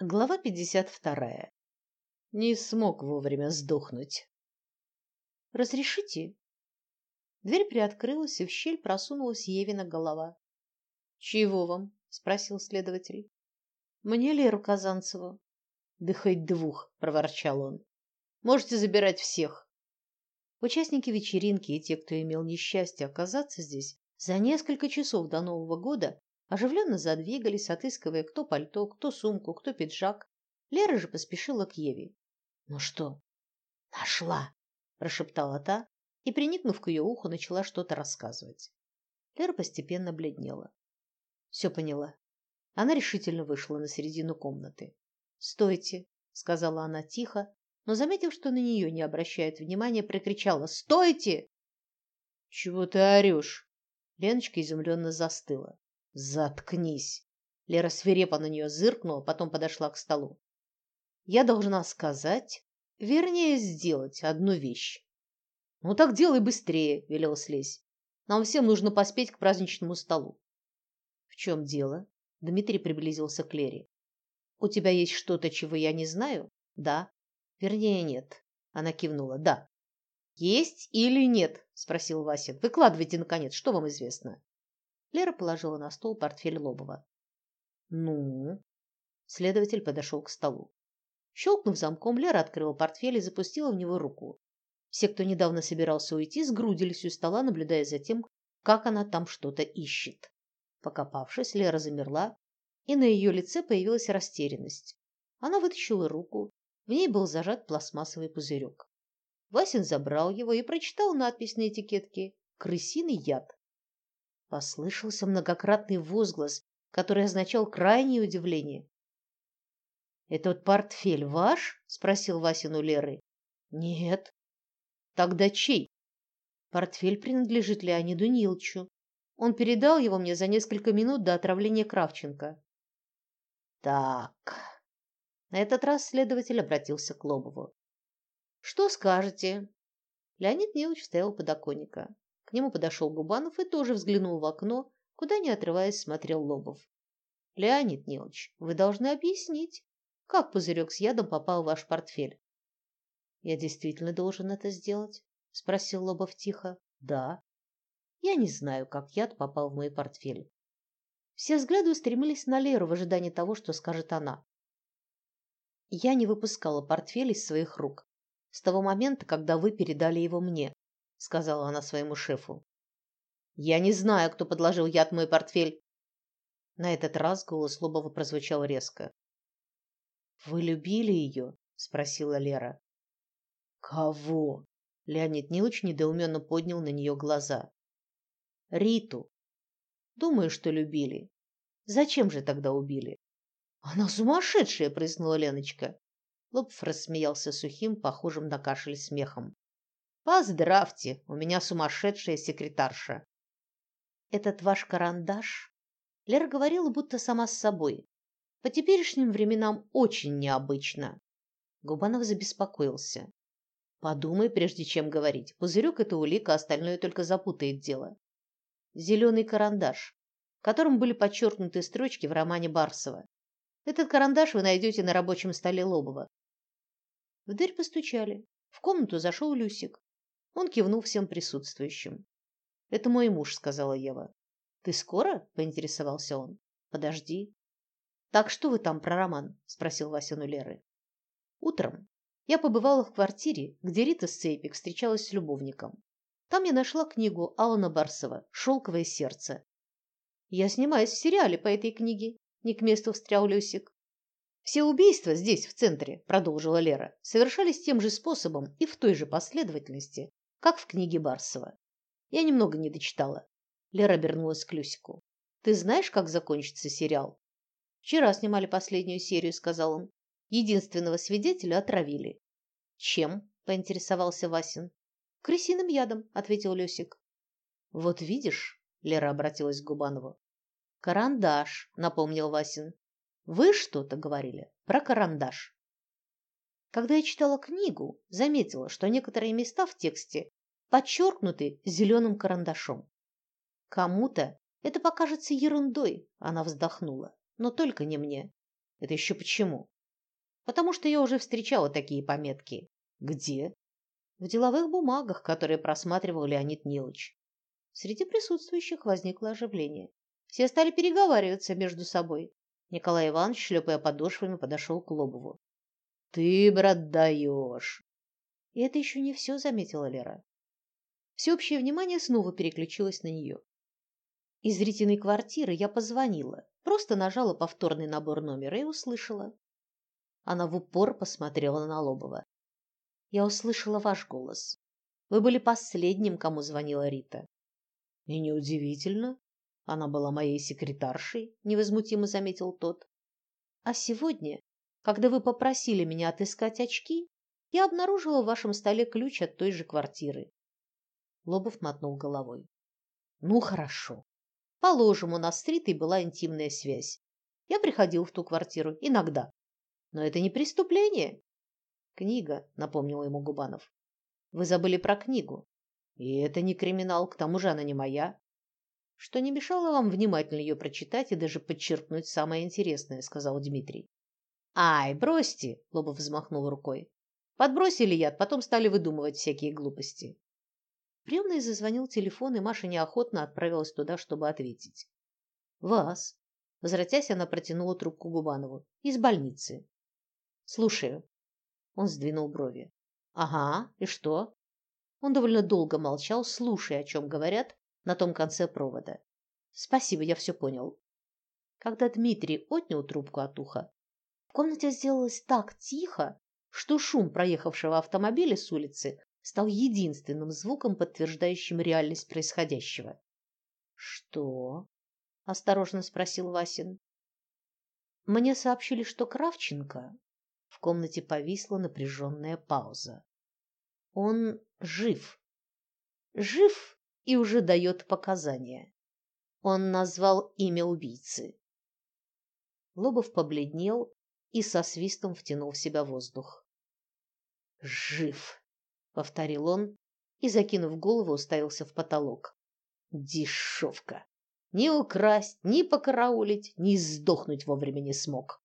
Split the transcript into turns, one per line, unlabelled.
Глава пятьдесят вторая. Не смог вовремя сдохнуть. Разрешите? Дверь приоткрылась, и в щель просунулась Евина голова. Чего вам? спросил следователь. Мне Леру Казанцеву. Да двух, проворчал он. Можете забирать всех. Участники вечеринки и те, кто имел несчастье оказаться здесь за несколько часов до Нового года, оживленно задвигались, отыскивая кто пальто, кто сумку, кто пиджак. Лера же поспешила к Еве. "Ну что?" "Нашла", прошептала та и, приникнув к ее уху, начала что-то рассказывать. Лера постепенно бледнела. Все поняла. Она решительно вышла на середину комнаты. "Стойте", сказала она тихо, но заметив, что на нее не обращают внимания, прикричала: "Стойте!" "Чего ты орешь?» Леночка изумленно застыла. Заткнись. Лера свирепо на нее зыркнула, потом подошла к столу. Я должна сказать, вернее, сделать одну вещь. Ну так делай быстрее, велел Слезь. Нам всем нужно поспеть к праздничному столу. В чем дело? Дмитрий приблизился к Лере. У тебя есть что-то, чего я не знаю? Да. Вернее, нет. Она кивнула. Да. Есть или нет? спросил Вася. Выкладывайте наконец, что вам известно. Лера положила на стол портфель Лобова. Ну, следователь подошел к столу. Щелкнув замком, Лера открыла портфель и запустила в него руку. Все, кто недавно собирался уйти, сгрудились у стола, наблюдая за тем, как она там что-то ищет. Покопавшись, Лера замерла, и на ее лице появилась растерянность. Она вытащила руку, в ней был зажат пластмассовый пузырек. Васин забрал его и прочитал надпись на этикетке «Крысиный яд». Послышался многократный возглас, который означал крайнее удивление. «Этот портфель ваш?» – спросил Васин у Леры. «Нет». «Тогда чей?» «Портфель принадлежит Леониду Нилчу. Он передал его мне за несколько минут до отравления Кравченко». «Так...» На этот раз следователь обратился к Лобову. «Что скажете?» Леонид Нилович стоял у подоконника нему подошел Губанов и тоже взглянул в окно, куда не отрываясь смотрел Лобов. Леонид Нилович, вы должны объяснить, как пузырек с ядом попал в ваш портфель. Я действительно должен это сделать, спросил Лобов тихо. Да. Я не знаю, как яд попал в мой портфель. Все взгляды устремились на Леру в ожидании того, что скажет она. Я не выпускала портфель из своих рук с того момента, когда вы передали его мне сказала она своему шефу. Я не знаю, кто подложил яд в мой портфель. На этот раз голос Лобова прозвучал резко. Вы любили ее? спросила Лера. Кого? Леонид Нилович недоуменно поднял на нее глаза. Риту. Думаю, что любили. Зачем же тогда убили? Она сумасшедшая, прыснула Леночка. Лобов рассмеялся сухим, похожим на кашель смехом. Поздравьте, у меня сумасшедшая секретарша. Этот ваш карандаш? Лера говорила будто сама с собой. По теперешним временам очень необычно. Губанов забеспокоился. Подумай, прежде чем говорить. Пузырек – это улика, остальное только запутает дело. Зеленый карандаш, которым были подчеркнуты строчки в романе Барсова. Этот карандаш вы найдете на рабочем столе Лобова. В дверь постучали. В комнату зашел Люсик. Он кивнул всем присутствующим. Это мой муж, сказала Ева. Ты скоро? поинтересовался он. Подожди. Так что вы там про роман? спросил Вася у Леры. Утром я побывала в квартире, где Рита Сцейпик встречалась с любовником. Там я нашла книгу Алана Барсова «Шелковое сердце». Я снимаюсь в сериале по этой книге, не к месту встрял Люсик. Все убийства здесь, в центре, продолжила Лера, совершались тем же способом и в той же последовательности, как в книге Барсова. Я немного не дочитала. Лера обернулась к Люсику. Ты знаешь, как закончится сериал? Вчера снимали последнюю серию, сказал он. Единственного свидетеля отравили. Чем? поинтересовался Васин. Крысиным ядом, ответил Люсик. Вот видишь, Лера обратилась к Губанову. Карандаш, напомнил Васин. Вы что-то говорили про карандаш. Когда я читала книгу, заметила, что некоторые места в тексте подчеркнуты зеленым карандашом. Кому-то это покажется ерундой, она вздохнула, но только не мне. Это еще почему? Потому что я уже встречала такие пометки.
Где?
В деловых бумагах, которые просматривал Леонид Нилович. Среди присутствующих возникло оживление. Все стали переговариваться между собой. Николай Иванович, шлепая подошвами, подошел к Лобову.
Ты, брат, даешь.
И это еще не все, заметила Лера. Всеобщее внимание снова переключилось на нее. Из зрительной квартиры я позвонила, просто нажала повторный набор номера и услышала. Она в упор посмотрела на Лобова. Я услышала ваш голос. Вы были последним, кому звонила Рита.
И неудивительно, она была моей секретаршей, невозмутимо заметил тот.
А сегодня, когда вы попросили меня отыскать очки, я обнаружила в вашем столе ключ от той же квартиры. Лобов мотнул головой. Ну хорошо. Положим, у нас с Ритой была интимная связь. Я приходил в ту квартиру иногда. Но это не преступление. Книга, напомнил ему Губанов. Вы забыли про книгу.
И это не криминал, к тому же она не моя.
Что не мешало вам внимательно ее прочитать и даже подчеркнуть самое интересное, сказал Дмитрий. Ай, бросьте, Лобов взмахнул рукой. Подбросили яд, потом стали выдумывать всякие глупости. В приемной зазвонил телефон, и Маша неохотно отправилась туда, чтобы ответить. Вас, возвратясь, она протянула трубку Губанову из больницы. Слушаю. Он сдвинул брови. Ага, и что? Он довольно долго молчал, слушая, о чем говорят на том конце провода. Спасибо, я все понял. Когда Дмитрий отнял трубку от уха, комнате сделалось так тихо, что шум проехавшего автомобиля с улицы стал единственным звуком, подтверждающим реальность происходящего. Что? осторожно спросил Васин. Мне сообщили, что Кравченко в комнате повисла напряженная пауза. Он жив. Жив и уже дает показания. Он назвал имя убийцы. Лобов побледнел и со свистом втянул в себя воздух. Жив, повторил он и, закинув голову, уставился в потолок. Дешевка. Ни украсть, ни покараулить, ни сдохнуть вовремя не смог.